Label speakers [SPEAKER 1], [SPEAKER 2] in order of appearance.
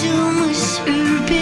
[SPEAKER 1] Too much urban.